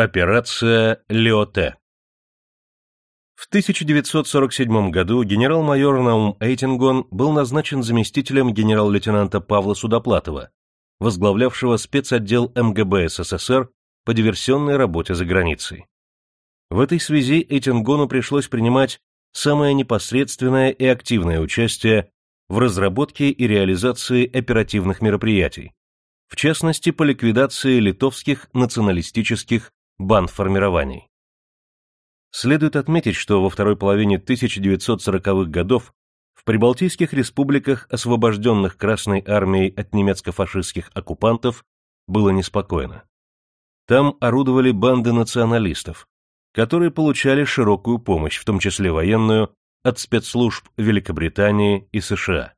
Операция Леоте В 1947 году генерал-майор Наум Эйтингон был назначен заместителем генерал-лейтенанта Павла Судоплатова, возглавлявшего спецотдел МГБ СССР по диверсионной работе за границей. В этой связи Эйтингону пришлось принимать самое непосредственное и активное участие в разработке и реализации оперативных мероприятий, в частности по ликвидации литовских националистических бандформирований. Следует отметить, что во второй половине 1940-х годов в прибалтийских республиках, освобожденных Красной армией от немецко-фашистских оккупантов, было неспокойно. Там орудовали банды националистов, которые получали широкую помощь, в том числе военную, от спецслужб Великобритании и США.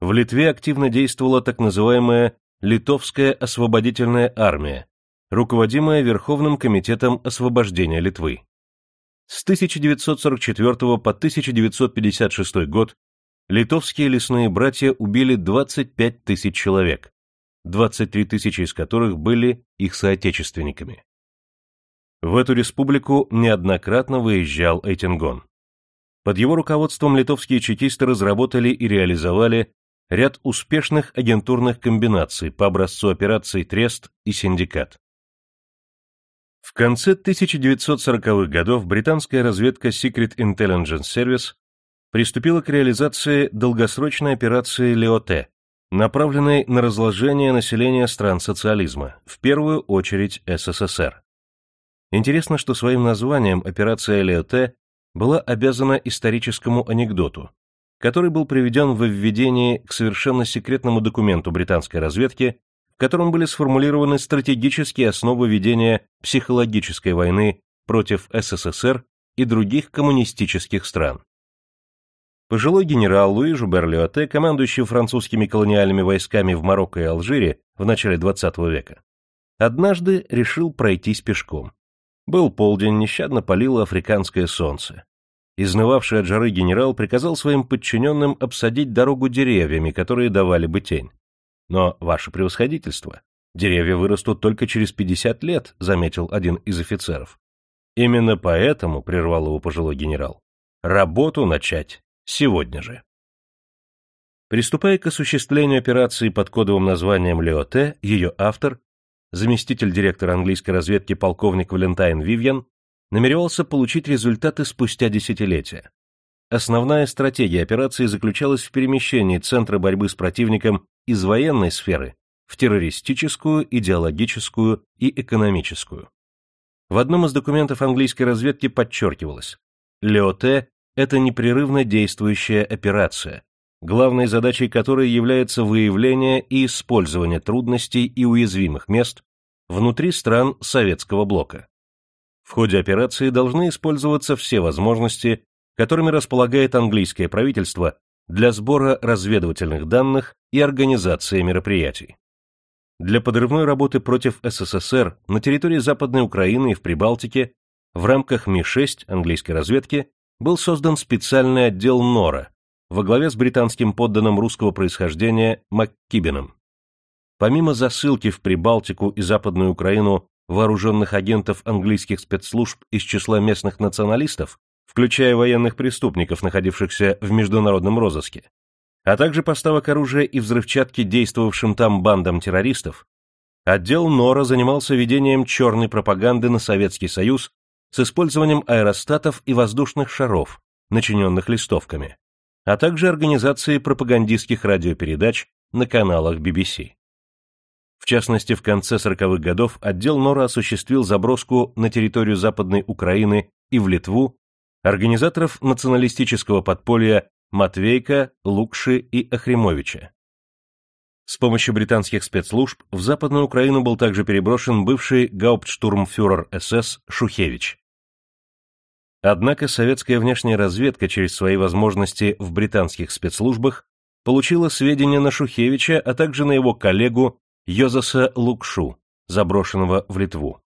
В Литве активно действовала так называемая Литовская освободительная армия, руководимая Верховным комитетом освобождения Литвы. С 1944 по 1956 год литовские лесные братья убили 25 тысяч человек, 23 тысячи из которых были их соотечественниками. В эту республику неоднократно выезжал Эйтингон. Под его руководством литовские чекисты разработали и реализовали ряд успешных агентурных комбинаций по образцу операций «Трест» и «Синдикат». В конце 1940-х годов британская разведка Secret Intelligence Service приступила к реализации долгосрочной операции «Лиоте», направленной на разложение населения стран социализма, в первую очередь СССР. Интересно, что своим названием операция Леоте была обязана историческому анекдоту, который был приведен в введении к совершенно секретному документу британской разведки, котором были сформулированы стратегические основы ведения психологической войны против СССР и других коммунистических стран. Пожилой генерал Луи Жубер Леоте, командующий французскими колониальными войсками в Марокко и Алжире в начале XX века, однажды решил пройтись пешком. Был полдень, нещадно палило африканское солнце. Изнывавший от жары генерал приказал своим подчиненным обсадить дорогу деревьями, которые давали бы тень. Но, ваше превосходительство, деревья вырастут только через 50 лет, заметил один из офицеров. Именно поэтому, прервал его пожилой генерал, работу начать сегодня же. Приступая к осуществлению операции под кодовым названием Леоте, ее автор, заместитель директора английской разведки полковник Валентайн Вивьен, намеревался получить результаты спустя десятилетия. Основная стратегия операции заключалась в перемещении центра борьбы с противником из военной сферы в террористическую, идеологическую и экономическую. В одном из документов английской разведки подчеркивалось, Леоте – это непрерывно действующая операция, главной задачей которой является выявление и использование трудностей и уязвимых мест внутри стран советского блока. В ходе операции должны использоваться все возможности, которыми располагает английское правительство для сбора разведывательных данных и организации мероприятий. Для подрывной работы против СССР на территории Западной Украины и в Прибалтике в рамках Ми-6 английской разведки был создан специальный отдел НОРА, во главе с британским подданным русского происхождения МакКибеном. Помимо засылки в Прибалтику и Западную Украину вооруженных агентов английских спецслужб из числа местных националистов, включая военных преступников, находившихся в международном розыске, а также поставок оружия и взрывчатки действовавшим там бандам террористов, отдел НОРА занимался ведением черной пропаганды на Советский Союз с использованием аэростатов и воздушных шаров, начиненных листовками, а также организацией пропагандистских радиопередач на каналах BBC. В частности, в конце 40-х годов отдел НОРА осуществил заброску на территорию Западной Украины и в Литву организаторов националистического подполья Матвейка, Лукши и Ахримовича. С помощью британских спецслужб в Западную Украину был также переброшен бывший гауптштурмфюрер СС Шухевич. Однако советская внешняя разведка через свои возможности в британских спецслужбах получила сведения на Шухевича, а также на его коллегу Йозаса Лукшу, заброшенного в Литву.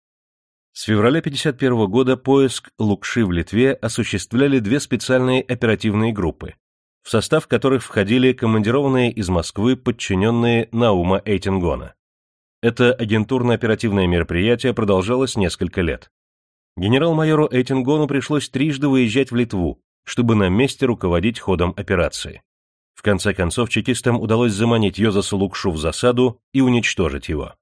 С февраля 1951 года поиск Лукши в Литве осуществляли две специальные оперативные группы, в состав которых входили командированные из Москвы подчиненные Наума Эйтингона. Это агентурно-оперативное мероприятие продолжалось несколько лет. Генерал-майору Эйтингону пришлось трижды выезжать в Литву, чтобы на месте руководить ходом операции. В конце концов, чекистам удалось заманить Йозасу Лукшу в засаду и уничтожить его.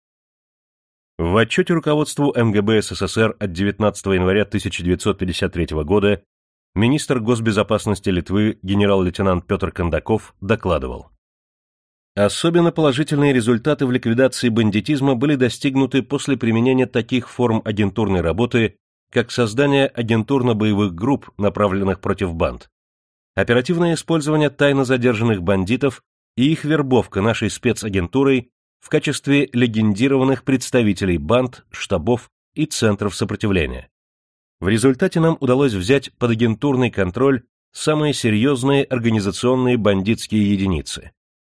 В отчете руководству МГБ СССР от 19 января 1953 года министр госбезопасности Литвы генерал-лейтенант Петр Кондаков докладывал. Особенно положительные результаты в ликвидации бандитизма были достигнуты после применения таких форм агентурной работы, как создание агентурно-боевых групп, направленных против банд, оперативное использование тайно задержанных бандитов и их вербовка нашей спецагентурой в качестве легендированных представителей банд, штабов и центров сопротивления. В результате нам удалось взять под агентурный контроль самые серьезные организационные бандитские единицы,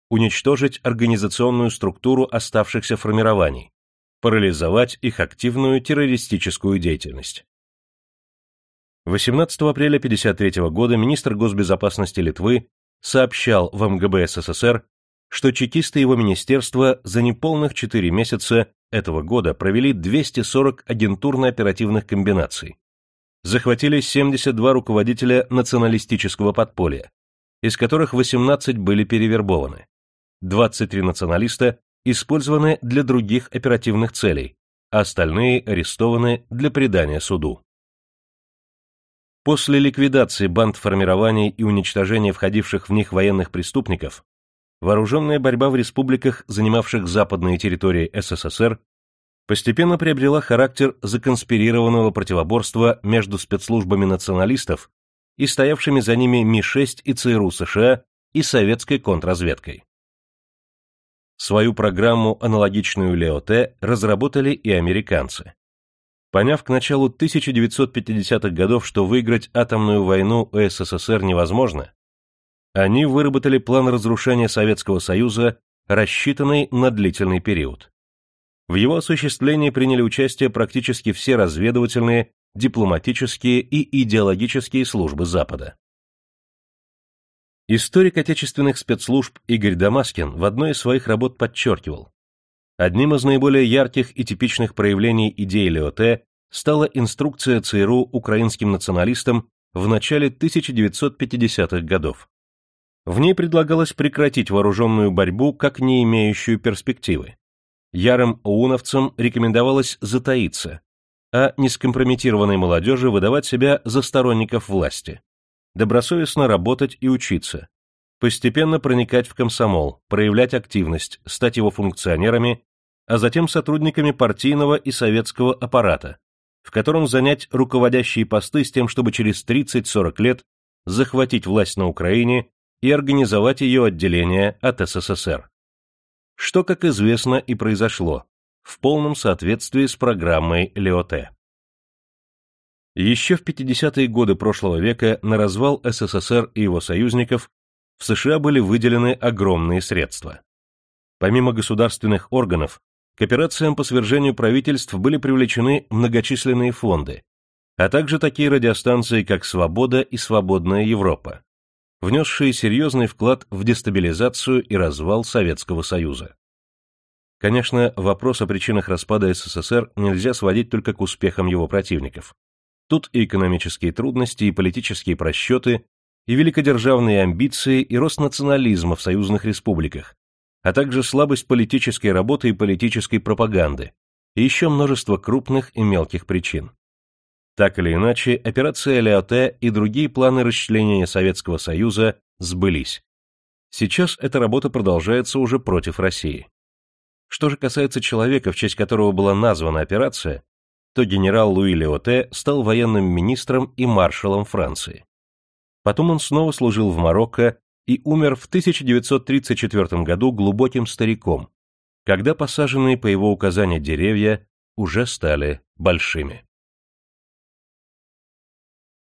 уничтожить организационную структуру оставшихся формирований, парализовать их активную террористическую деятельность. 18 апреля 1953 года министр госбезопасности Литвы сообщал в МГБ СССР что чекисты его министерства за неполных 4 месяца этого года провели 240 агентурно-оперативных комбинаций, захватили 72 руководителя националистического подполья, из которых 18 были перевербованы, 23 националиста использованы для других оперативных целей, а остальные арестованы для предания суду. После ликвидации банд формирований и уничтожения входивших в них военных преступников, вооруженная борьба в республиках, занимавших западные территории СССР, постепенно приобрела характер законспирированного противоборства между спецслужбами националистов и стоявшими за ними Ми-6 и ЦРУ США и советской контрразведкой. Свою программу, аналогичную Леоте, разработали и американцы. Поняв к началу 1950-х годов, что выиграть атомную войну у СССР невозможно, они выработали план разрушения Советского Союза, рассчитанный на длительный период. В его осуществлении приняли участие практически все разведывательные, дипломатические и идеологические службы Запада. Историк отечественных спецслужб Игорь Дамаскин в одной из своих работ подчеркивал, одним из наиболее ярких и типичных проявлений идеи ЛОТ стала инструкция ЦРУ украинским националистам в начале 1950-х годов. В ней предлагалось прекратить вооруженную борьбу как не имеющую перспективы. Ярым ОУНовцам рекомендовалось затаиться, а нескомпрометированной молодежи выдавать себя за сторонников власти, добросовестно работать и учиться, постепенно проникать в комсомол, проявлять активность, стать его функционерами, а затем сотрудниками партийного и советского аппарата, в котором занять руководящие посты с тем, чтобы через 30-40 лет захватить власть на Украине и организовать ее отделение от СССР. Что, как известно, и произошло, в полном соответствии с программой Леоте. Еще в 50-е годы прошлого века на развал СССР и его союзников в США были выделены огромные средства. Помимо государственных органов, к операциям по свержению правительств были привлечены многочисленные фонды, а также такие радиостанции, как «Свобода» и «Свободная Европа», внесшие серьезный вклад в дестабилизацию и развал Советского Союза. Конечно, вопрос о причинах распада СССР нельзя сводить только к успехам его противников. Тут и экономические трудности, и политические просчеты, и великодержавные амбиции, и рост национализма в союзных республиках, а также слабость политической работы и политической пропаганды, и еще множество крупных и мелких причин. Так или иначе, операция Леоте и другие планы расчленения Советского Союза сбылись. Сейчас эта работа продолжается уже против России. Что же касается человека, в честь которого была названа операция, то генерал Луи Леоте стал военным министром и маршалом Франции. Потом он снова служил в Марокко и умер в 1934 году глубоким стариком, когда посаженные по его указанию деревья уже стали большими.